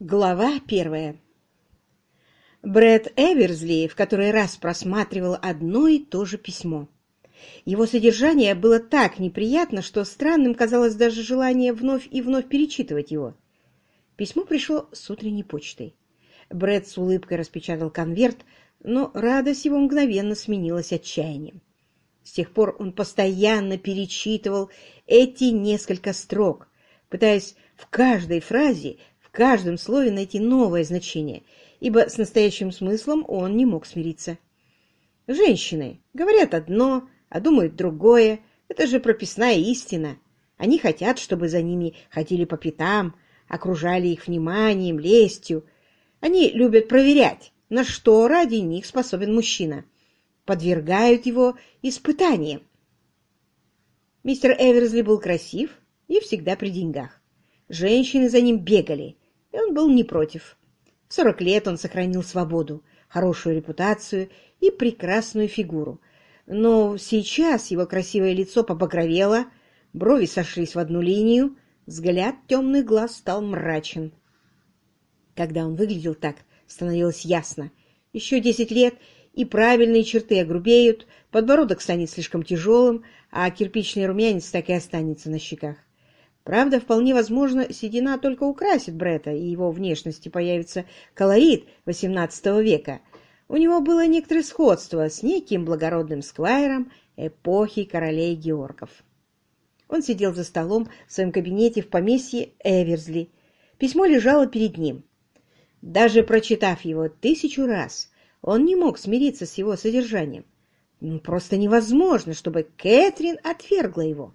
Глава первая Брэд Эверсли в который раз просматривал одно и то же письмо. Его содержание было так неприятно, что странным казалось даже желание вновь и вновь перечитывать его. Письмо пришло с утренней почтой. Брэд с улыбкой распечатал конверт, но радость его мгновенно сменилась отчаянием. С тех пор он постоянно перечитывал эти несколько строк, пытаясь в каждой фразе каждом слове найти новое значение, ибо с настоящим смыслом он не мог смириться. Женщины говорят одно, а думают другое. Это же прописная истина. Они хотят, чтобы за ними ходили по пятам, окружали их вниманием, лестью. Они любят проверять, на что ради них способен мужчина. Подвергают его испытаниям. Мистер Эверсли был красив и всегда при деньгах. Женщины за ним бегали, и он был не против. В сорок лет он сохранил свободу, хорошую репутацию и прекрасную фигуру. Но сейчас его красивое лицо побагровело, брови сошлись в одну линию, взгляд темных глаз стал мрачен. Когда он выглядел так, становилось ясно. Еще десять лет, и правильные черты огрубеют, подбородок станет слишком тяжелым, а кирпичный румянец так и останется на щеках. Правда, вполне возможно, седина только украсит Бретта, и его внешности появится колорит XVIII века. У него было некоторое сходство с неким благородным сквайром эпохи королей Георгов. Он сидел за столом в своем кабинете в поместье Эверсли. Письмо лежало перед ним. Даже прочитав его тысячу раз, он не мог смириться с его содержанием. Ну, просто невозможно, чтобы Кэтрин отвергла его.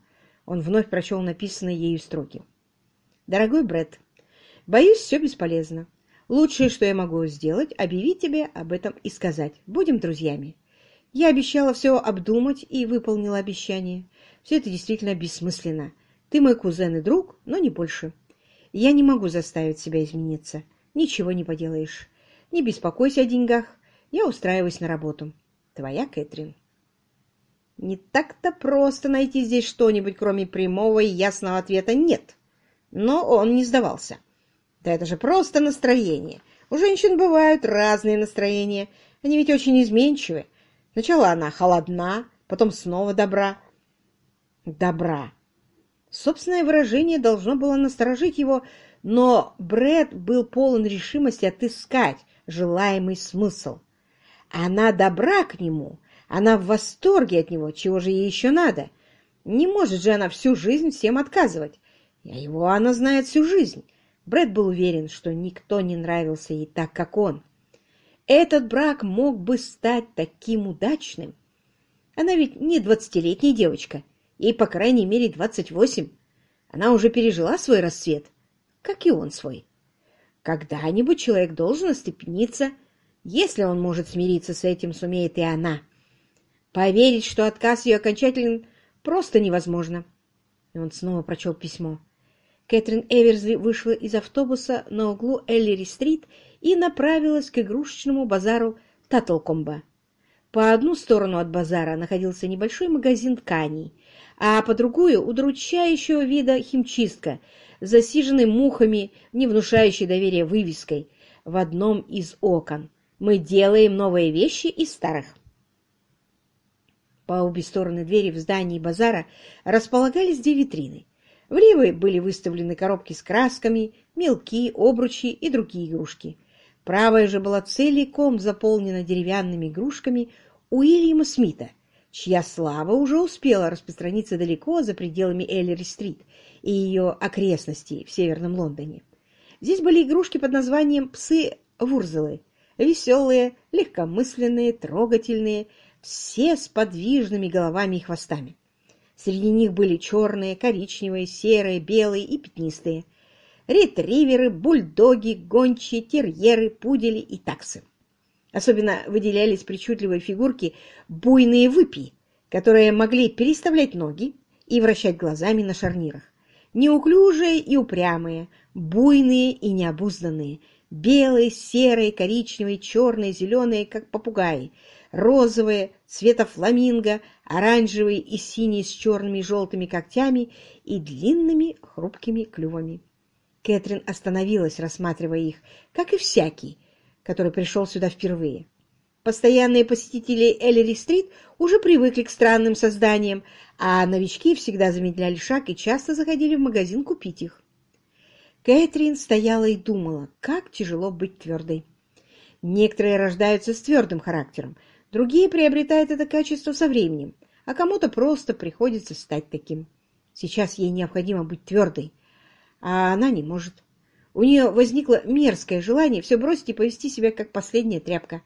Он вновь прочел написанные ею строки. «Дорогой Бред, боюсь, все бесполезно. Лучшее, что я могу сделать, объявить тебе об этом и сказать. Будем друзьями. Я обещала все обдумать и выполнила обещание. Все это действительно бессмысленно. Ты мой кузен и друг, но не больше. Я не могу заставить себя измениться. Ничего не поделаешь. Не беспокойся о деньгах. Я устраиваюсь на работу. Твоя Кэтрин. Не так-то просто найти здесь что-нибудь, кроме прямого и ясного ответа «нет». Но он не сдавался. Да это же просто настроение. У женщин бывают разные настроения. Они ведь очень изменчивы. Сначала она холодна, потом снова добра. Добра. Собственное выражение должно было насторожить его, но Бред был полон решимости отыскать желаемый смысл. Она добра к нему, она в восторге от него, чего же ей еще надо? Не может же она всю жизнь всем отказывать. А его она знает всю жизнь. Брэд был уверен, что никто не нравился ей так, как он. Этот брак мог бы стать таким удачным. Она ведь не двадцатилетняя девочка, ей, по крайней мере, двадцать восемь. Она уже пережила свой расцвет, как и он свой. Когда-нибудь человек должен остепениться. Если он может смириться с этим, сумеет и она. Поверить, что отказ ее окончателен, просто невозможно. И он снова прочел письмо. Кэтрин Эверсли вышла из автобуса на углу Эллири-стрит и направилась к игрушечному базару Таттлкомба. По одну сторону от базара находился небольшой магазин тканей, а по другую — удручающего вида химчистка, засиженной мухами, не внушающей доверия вывеской в одном из окон. Мы делаем новые вещи из старых. По обе стороны двери в здании базара располагались две витрины. В левой были выставлены коробки с красками, мелки, обручи и другие игрушки. Правая же была целиком заполнена деревянными игрушками Уильяма Смита, чья слава уже успела распространиться далеко за пределами Эллери-стрит и ее окрестностей в Северном Лондоне. Здесь были игрушки под названием «Псы-вурзелы», веселые, легкомысленные, трогательные, все с подвижными головами и хвостами. Среди них были черные, коричневые, серые, белые и пятнистые. Ретриверы, бульдоги, гончие, терьеры, пудели и таксы. Особенно выделялись причудливые фигурки буйные выпи, которые могли переставлять ноги и вращать глазами на шарнирах. Неуклюжие и упрямые, буйные и необузданные, белые, серые, коричневые, черные, зеленые, как попугаи, розовые, цвета фламинго, оранжевые и синие с черными и желтыми когтями и длинными хрупкими клювами. Кэтрин остановилась, рассматривая их, как и всякий, который пришел сюда впервые. Постоянные посетители Эллери-стрит уже привыкли к странным созданиям, а новички всегда замедляли шаг и часто заходили в магазин купить их. Кэтрин стояла и думала, как тяжело быть твердой. Некоторые рождаются с твердым характером, другие приобретают это качество со временем, а кому-то просто приходится стать таким. Сейчас ей необходимо быть твердой, а она не может. У нее возникло мерзкое желание все бросить и повести себя как последняя тряпка.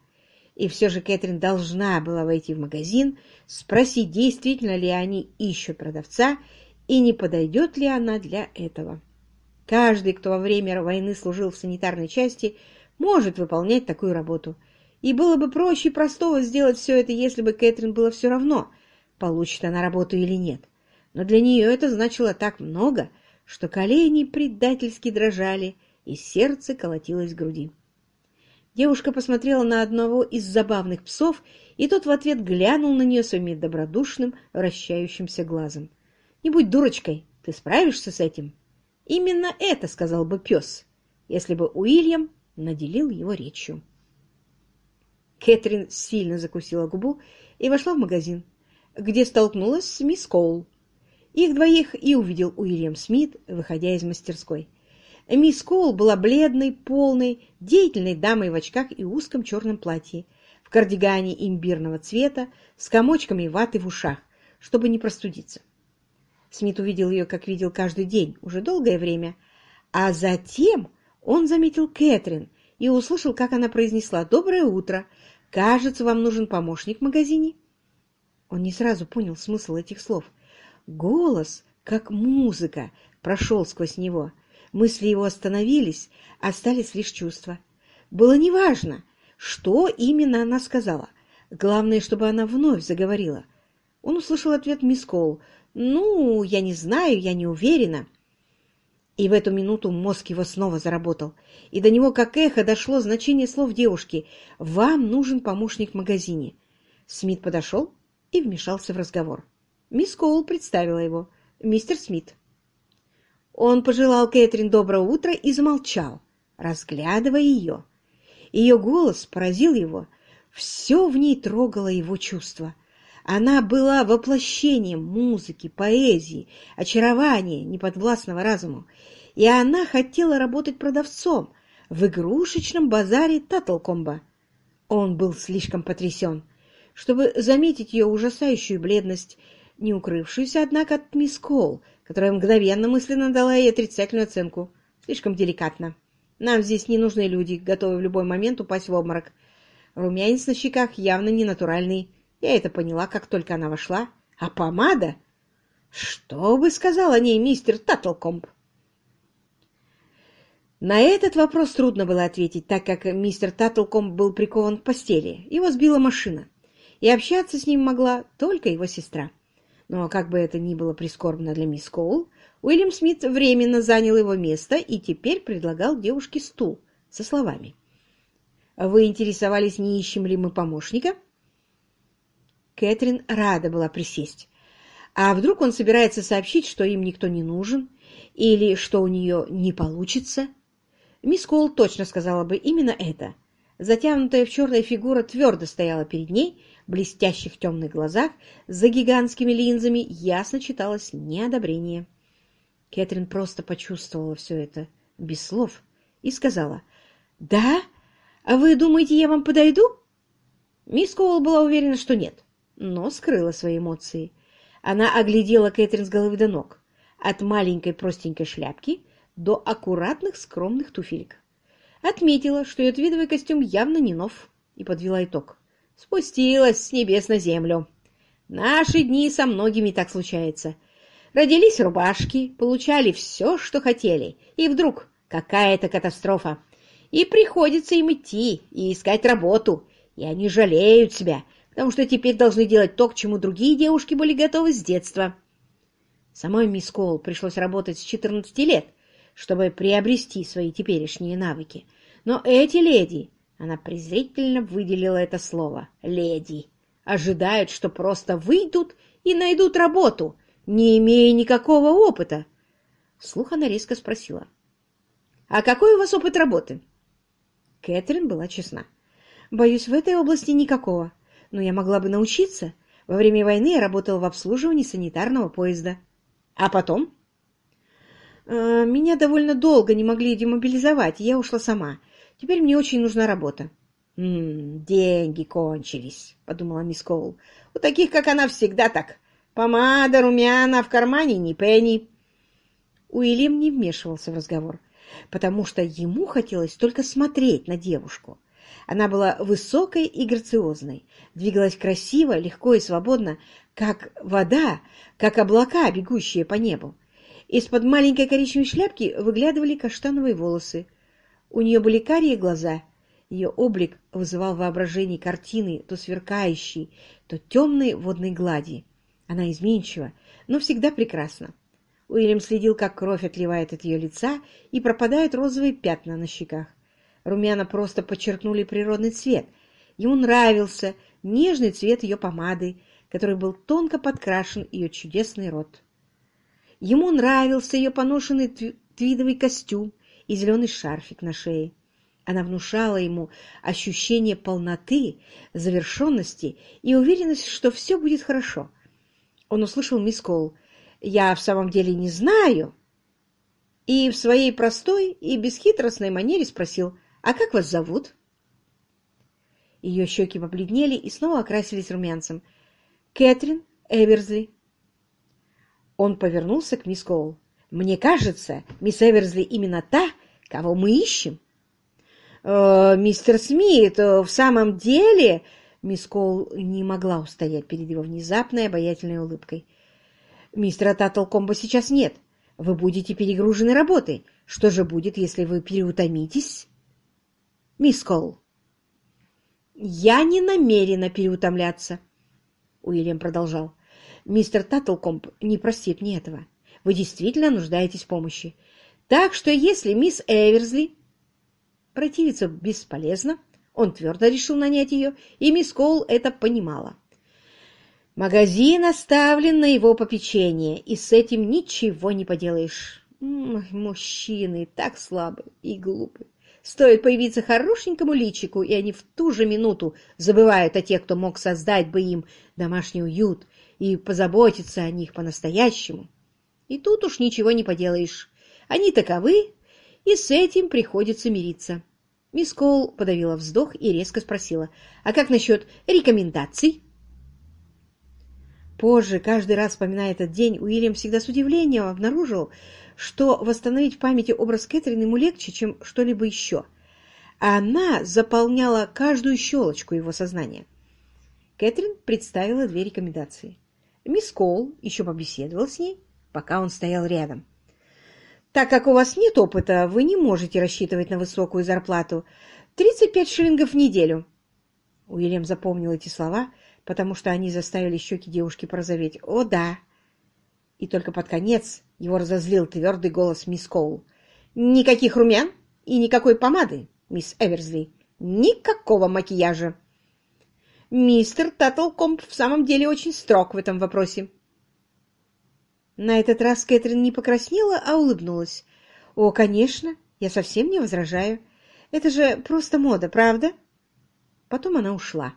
И все же Кэтрин должна была войти в магазин, спросить, действительно ли они ищут продавца и не подойдет ли она для этого. Каждый, кто во время войны служил в санитарной части, может выполнять такую работу. И было бы проще и простого сделать все это, если бы Кэтрин было все равно, получит она работу или нет. Но для нее это значило так много, что колени предательски дрожали, и сердце колотилось в груди. Девушка посмотрела на одного из забавных псов, и тот в ответ глянул на нее своим добродушным, вращающимся глазом. «Не будь дурочкой, ты справишься с этим?» Именно это сказал бы пес, если бы Уильям наделил его речью. Кэтрин сильно закусила губу и вошла в магазин, где столкнулась с мисс Коул. Их двоих и увидел Уильям Смит, выходя из мастерской. Мисс Коул была бледной, полной, деятельной дамой в очках и узком черном платье, в кардигане имбирного цвета, с комочками ваты в ушах, чтобы не простудиться. Смит увидел ее, как видел каждый день, уже долгое время, а затем он заметил Кэтрин и услышал, как она произнесла «Доброе утро! Кажется, вам нужен помощник в магазине?» Он не сразу понял смысл этих слов. Голос, как музыка, прошел сквозь него. Мысли его остановились, остались лишь чувства. Было неважно, что именно она сказала. Главное, чтобы она вновь заговорила. Он услышал ответ мисс Коул. «Ну, я не знаю, я не уверена». И в эту минуту мозг его снова заработал, и до него как эхо дошло значение слов девушки «Вам нужен помощник в магазине». Смит подошел и вмешался в разговор. Мисс Коул представила его. «Мистер Смит». Он пожелал Кэтрин доброе утро и замолчал, разглядывая ее. Ее голос поразил его. Все в ней трогало его чувства. Она была воплощением музыки, поэзии, очарования неподвластного разуму, и она хотела работать продавцом в игрушечном базаре Таттлкомба. Он был слишком потрясен, чтобы заметить ее ужасающую бледность, не укрывшуюся, однако, от мисс Кол, которая мгновенно мысленно дала ей отрицательную оценку. Слишком деликатно. Нам здесь не нужны люди, готовые в любой момент упасть в обморок. Румянец на щеках явно не натуральный, я это поняла, как только она вошла. А помада? Что бы сказал о ней мистер Таттлкомп? На этот вопрос трудно было ответить, так как мистер Таттлкомп был прикован к постели. Его сбила машина, и общаться с ним могла только его сестра. Но как бы это ни было прискорбно для мисс Коул, Уильям Смит временно занял его место и теперь предлагал девушке стул со словами. «Вы интересовались, не ищем ли мы помощника?» Кэтрин рада была присесть. А вдруг он собирается сообщить, что им никто не нужен, или что у нее не получится? Мисс Коул точно сказала бы именно это. Затянутая в черная фигура твердо стояла перед ней, в блестящих темных глазах, за гигантскими линзами ясно читалось неодобрение. Кэтрин просто почувствовала все это, без слов, и сказала, «Да? А вы думаете, я вам подойду?» Мисс Коул была уверена, что нет но скрыла свои эмоции. Она оглядела Кэтрин с головы до ног, от маленькой простенькой шляпки до аккуратных скромных туфелек. Отметила, что ее твидовый костюм явно не нов, и подвела итог. Спустилась с небес на землю. Наши дни со многими так случается. Родились рубашки, получали все, что хотели, и вдруг какая-то катастрофа. И приходится им идти и искать работу, и они жалеют себя, потому что теперь должны делать то, к чему другие девушки были готовы с детства. Самой мисс Коул пришлось работать с 14 лет, чтобы приобрести свои теперешние навыки. Но эти леди, она презрительно выделила это слово, леди, ожидают, что просто выйдут и найдут работу, не имея никакого опыта. Слух она резко спросила. «А какой у вас опыт работы?» Кэтрин была честна. «Боюсь, в этой области никакого. Но я могла бы научиться. Во время войны я работала в обслуживании санитарного поезда». «А потом?» «Э, «Меня довольно долго не могли демобилизовать, и я ушла сама. Теперь мне очень нужна работа». «М -м, «Деньги кончились», — подумала мисс Коул. «У таких, как она, всегда так. Помада, румяна, в кармане ни пенни». Уильям не вмешивался в разговор потому что ему хотелось только смотреть на девушку. Она была высокой и грациозной, двигалась красиво, легко и свободно, как вода, как облака, бегущие по небу. Из-под маленькой коричневой шляпки выглядывали каштановые волосы. У нее были карие глаза. Ее облик вызывал воображение картины, то сверкающей, то темной водной глади. Она изменчива, но всегда прекрасна. Уильям следил, как кровь отливает от ее лица и пропадают розовые пятна на щеках. Румяна просто подчеркнули природный цвет. Ему нравился нежный цвет ее помады, который был тонко подкрашен ее чудесный рот. Ему нравился ее поношенный твидовый костюм и зеленый шарфик на шее. Она внушала ему ощущение полноты, завершенности и уверенность, что все будет хорошо. Он услышал мисс Кол я в самом деле не знаю. И в своей простой и бесхитростной манере спросил, а как вас зовут? Ее щеки побледнели и снова окрасились румянцем. Кэтрин Эверсли. Он повернулся к мисс Коул. «Мне кажется, мисс Эверсли именно та, кого мы ищем». «Э, «Мистер Смит, в самом деле...» Мисс Коул не могла устоять перед его внезапной обаятельной улыбкой. Мистера Таттлкомба сейчас нет. Вы будете перегружены работой. Что же будет, если вы переутомитесь? Мисс Колл. Я не намерена переутомляться. Уильям продолжал. Мистер Таттлкомб не простит мне этого. Вы действительно нуждаетесь в помощи. Так что если мисс Эверсли противиться бесполезно, он твердо решил нанять ее, и мисс Коул это понимала. Магазин оставлен на его попечение, и с этим ничего не поделаешь. Мужчины так слабы и глупы. Стоит появиться хорошенькому личику, и они в ту же минуту забывают о тех, кто мог создать бы им домашний уют и позаботиться о них по-настоящему. И тут уж ничего не поделаешь. Они таковы, и с этим приходится мириться. Мисс Коул подавила вздох и резко спросила, а как насчет рекомендаций? Позже, каждый раз вспоминая этот день, Уильям всегда с удивлением обнаружил, что восстановить в памяти образ Кэтрин ему легче, чем что-либо еще. А она заполняла каждую щелочку его сознания. Кэтрин представила две рекомендации. Мисс Коул еще побеседовал с ней, пока он стоял рядом. «Так как у вас нет опыта, вы не можете рассчитывать на высокую зарплату. 35 шиллингов в неделю». Уильям запомнил эти слова – потому что они заставили щеки девушки порозоветь. «О, да!» И только под конец его разозлил твердый голос мисс Коул. «Никаких румян и никакой помады, мисс Эверсли. Никакого макияжа!» Мистер Таттлкомп в самом деле очень строг в этом вопросе. На этот раз Кэтрин не покраснела, а улыбнулась. «О, конечно, я совсем не возражаю. Это же просто мода, правда?» Потом она ушла.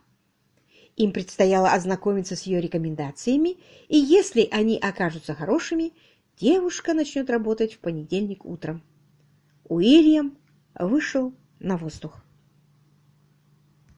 Им предстояло ознакомиться с ее рекомендациями, и если они окажутся хорошими, девушка начнет работать в понедельник утром. Уильям вышел на воздух.